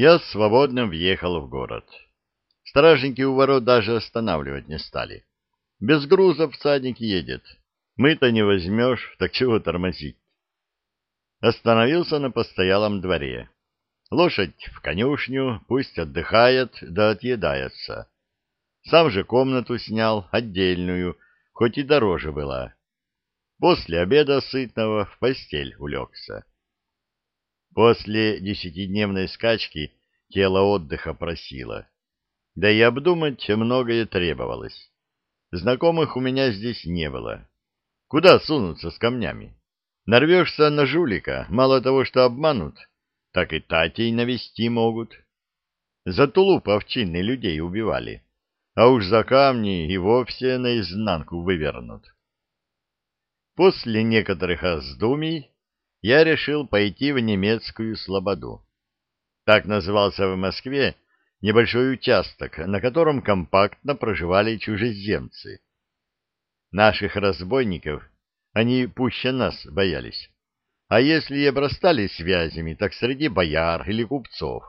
Я свободно въехал в город. Стражники у ворот даже останавливать не стали. Без груза всадник едет. Мы-то не возьмешь, так чего тормозить? Остановился на постоялом дворе. Лошадь в конюшню, пусть отдыхает, да отъедается. Сам же комнату снял, отдельную, хоть и дороже была. После обеда сытного в постель улегся. После десятидневной скачки тело отдыха просило. Да и обдумать многое требовалось. Знакомых у меня здесь не было. Куда сунуться с камнями? Нарвешься на жулика, мало того, что обманут, так и татей навести могут. За тулуп овчинные людей убивали, а уж за камни и вовсе наизнанку вывернут. После некоторых раздумий я решил пойти в немецкую слободу. Так назывался в Москве небольшой участок, на котором компактно проживали чужеземцы. Наших разбойников они пуще нас боялись. А если и обрастали связями, так среди бояр или купцов,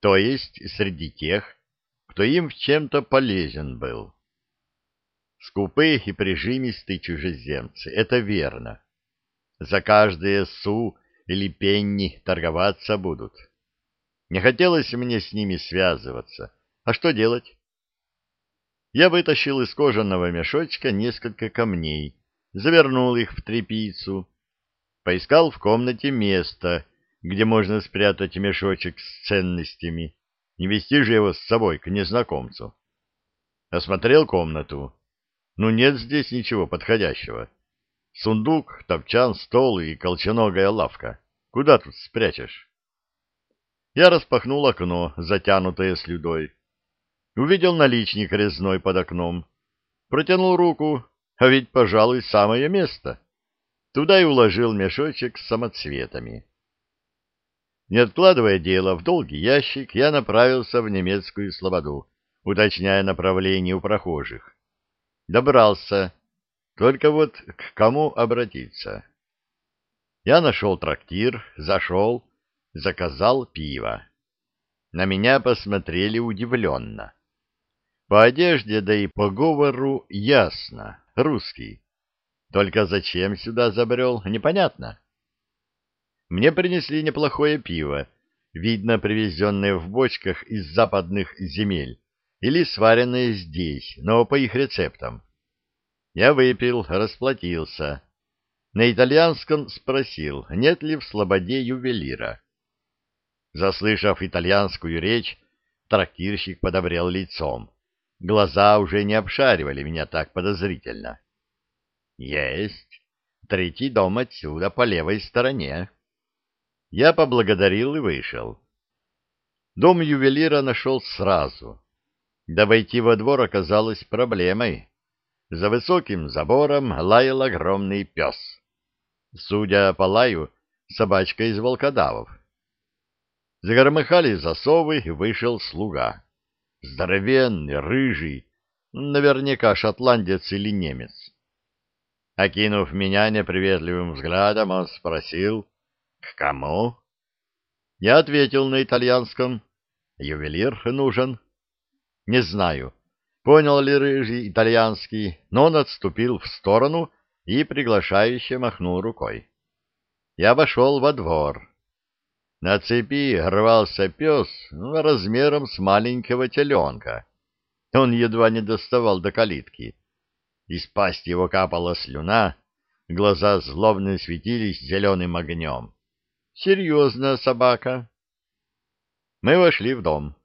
то есть среди тех, кто им в чем-то полезен был. Скупые и прижимистые чужеземцы, это верно. За каждые су или пенни торговаться будут. Не хотелось мне с ними связываться. А что делать? Я вытащил из кожаного мешочка несколько камней, завернул их в тряпицу, поискал в комнате место, где можно спрятать мешочек с ценностями, не вести же его с собой к незнакомцу. Осмотрел комнату. Ну, нет здесь ничего подходящего. Сундук, топчан, стол и колченогая лавка. Куда тут спрячешь? Я распахнул окно, затянутое слюдой. Увидел наличник резной под окном. Протянул руку, а ведь, пожалуй, самое место. Туда и уложил мешочек с самоцветами. Не откладывая дело в долгий ящик, я направился в немецкую слободу, уточняя направление у прохожих. Добрался только вот к кому обратиться? Я нашел трактир, зашел, заказал пиво. На меня посмотрели удивленно. По одежде, да и по говору ясно, русский. Только зачем сюда забрел, непонятно. Мне принесли неплохое пиво, видно, привезенное в бочках из западных земель или сваренное здесь, но по их рецептам. Я выпил, расплатился. На итальянском спросил, нет ли в Слободе ювелира. Заслышав итальянскую речь, трактирщик подобрел лицом. Глаза уже не обшаривали меня так подозрительно. «Есть. Третий дом отсюда, по левой стороне». Я поблагодарил и вышел. Дом ювелира нашел сразу. Да войти во двор оказалось проблемой. За высоким забором лаял огромный пес. Судя по лаю, собачка из волкодавов. Загромыхали засовы, вышел слуга. Здоровенный, рыжий, наверняка шотландец или немец. Окинув меня неприветливым взглядом, он спросил, «К кому?» Я ответил на итальянском, «Ювелир нужен». «Не знаю, Понял ли рыжий итальянский, но он отступил в сторону и приглашающе махнул рукой. Я обошел во двор. На цепи рвался пес ну, размером с маленького теленка. Он едва не доставал до калитки. Из пасти его капала слюна, глаза злобно светились зеленым огнем. Серьезная собака. Мы вошли в дом.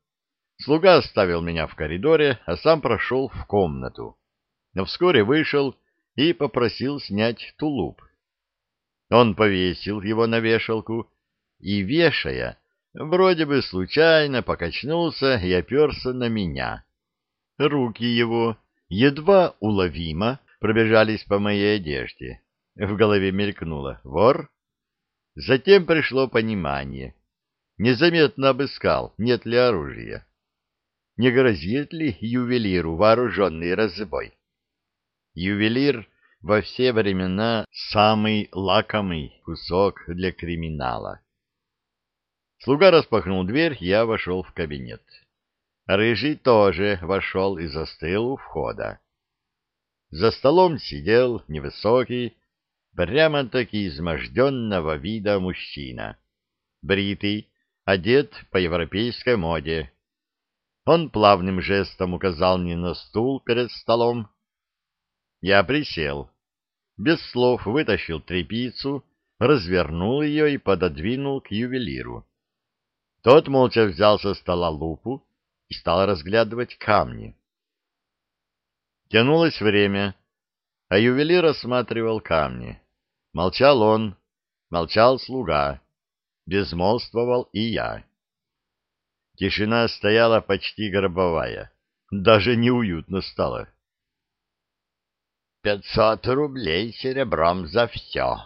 Слуга оставил меня в коридоре, а сам прошел в комнату. Но вскоре вышел и попросил снять тулуп. Он повесил его на вешалку и, вешая, вроде бы случайно покачнулся и оперся на меня. Руки его едва уловимо пробежались по моей одежде. В голове мелькнуло «Вор?». Затем пришло понимание. Незаметно обыскал, нет ли оружия не грозит ли ювелиру вооруженный разбой. Ювелир во все времена самый лакомый кусок для криминала. Слуга распахнул дверь, я вошел в кабинет. Рыжий тоже вошел и застыл у входа. За столом сидел невысокий, прямо-таки изможденного вида мужчина. Бритый, одет по европейской моде. Он плавным жестом указал мне на стул перед столом. Я присел. Без слов вытащил тряпицу, развернул ее и пододвинул к ювелиру. Тот молча взял со стола лупу и стал разглядывать камни. Тянулось время, а ювелир осматривал камни. Молчал он, молчал слуга, безмолвствовал и я. Тишина стояла почти гробовая, даже неуютно стало. «Пятьсот рублей серебром за все!»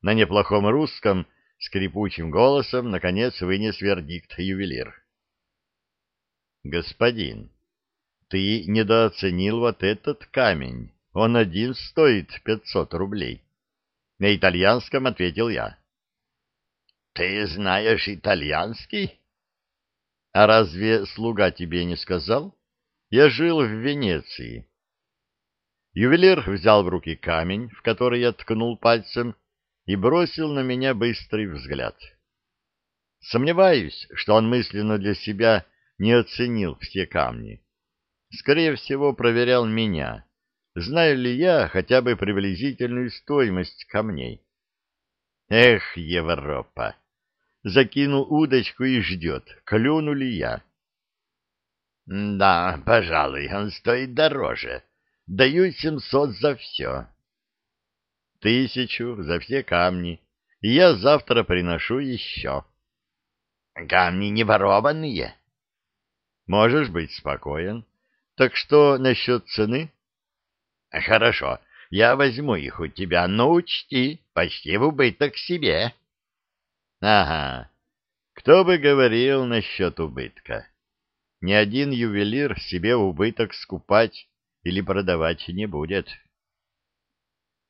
На неплохом русском скрипучим голосом наконец вынес вердикт ювелир. «Господин, ты недооценил вот этот камень. Он один стоит пятьсот рублей». На итальянском ответил я. «Ты знаешь итальянский?» «А разве слуга тебе не сказал? Я жил в Венеции». Ювелир взял в руки камень, в который я ткнул пальцем, и бросил на меня быстрый взгляд. Сомневаюсь, что он мысленно для себя не оценил все камни. Скорее всего, проверял меня, знаю ли я хотя бы приблизительную стоимость камней. Эх, Европа! Закинул удочку и ждет, клюну ли я. Да, пожалуй, он стоит дороже. Даю семьсот за все. Тысячу за все камни, и я завтра приношу еще. Камни не ворованные? Можешь быть спокоен. Так что насчет цены? Хорошо, я возьму их у тебя, но учти, почти в убыток себе. Ага, кто бы говорил насчет убытка. Ни один ювелир себе убыток скупать или продавать не будет.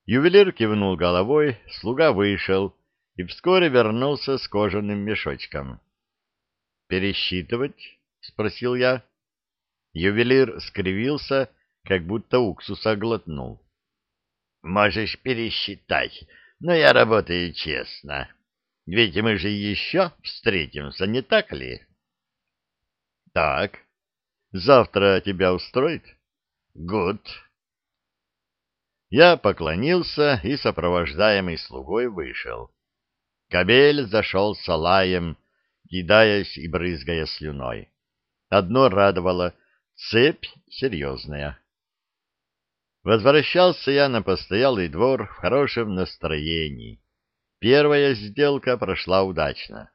Ювелир кивнул головой, слуга вышел и вскоре вернулся с кожаным мешочком. «Пересчитывать?» — спросил я. Ювелир скривился, как будто уксуса глотнул. «Можешь пересчитать, но я работаю честно. Ведь мы же еще встретимся, не так ли?» «Так. Завтра тебя устроит?» «Гуд». Я поклонился и, сопровождаемый слугой, вышел. Кабель зашел с лаем, кидаясь и брызгая слюной. Одно радовало Цепь серьезная. Возвращался я на постоялый двор в хорошем настроении. Первая сделка прошла удачно.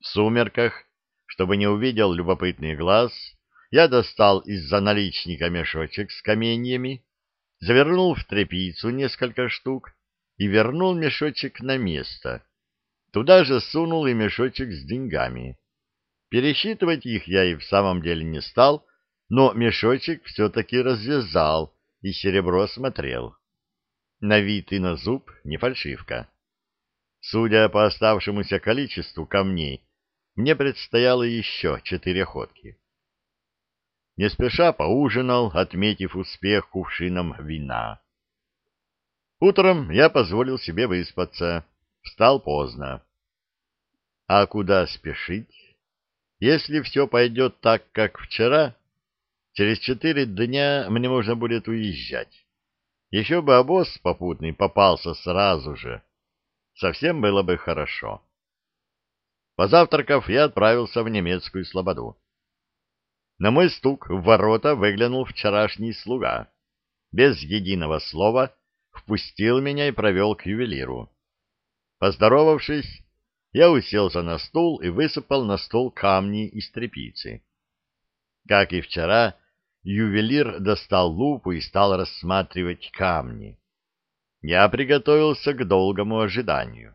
В сумерках, чтобы не увидел любопытный глаз, я достал из-за наличника мешочек с каменьями, завернул в тряпицу несколько штук и вернул мешочек на место. Туда же сунул и мешочек с деньгами. Пересчитывать их я и в самом деле не стал, но мешочек все-таки развязал и серебро смотрел. На вид и на зуб не фальшивка. Судя по оставшемуся количеству камней, мне предстояло еще четыре ходки. Не спеша поужинал, отметив успех кувшином вина. Утром я позволил себе выспаться, встал поздно. А куда спешить? Если все пойдет так, как вчера, Через четыре дня мне можно будет уезжать. Еще бы обоз попутный попался сразу же. Совсем было бы хорошо. Позавтракав, я отправился в немецкую слободу. На мой стук в ворота выглянул вчерашний слуга. Без единого слова впустил меня и провел к ювелиру. Поздоровавшись, я уселся на стул и высыпал на стол камни из тряпицы. Как и вчера, ювелир достал лупу и стал рассматривать камни. Я приготовился к долгому ожиданию.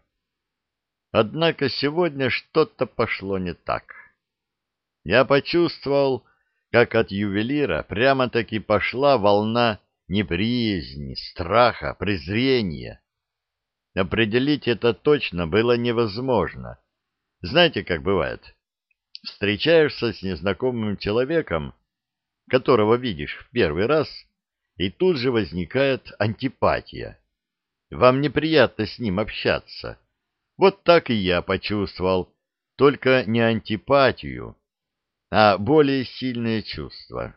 Однако сегодня что-то пошло не так. Я почувствовал, как от ювелира прямо-таки пошла волна неприязни, страха, презрения. Определить это точно было невозможно, Знаете, как бывает? Встречаешься с незнакомым человеком, которого видишь в первый раз, и тут же возникает антипатия. Вам неприятно с ним общаться. Вот так и я почувствовал, только не антипатию, а более сильные чувства.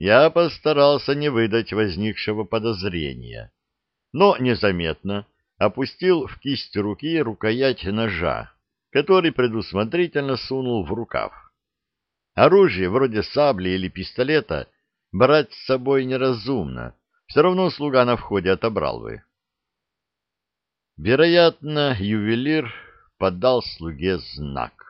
Я постарался не выдать возникшего подозрения, но незаметно опустил в кисть руки рукоять ножа, который предусмотрительно сунул в рукав. Оружие, вроде сабли или пистолета, брать с собой неразумно, все равно слуга на входе отобрал бы. Вероятно, ювелир подал слуге знак.